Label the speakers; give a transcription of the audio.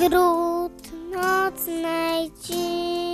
Speaker 1: wśród nocnej ciszy.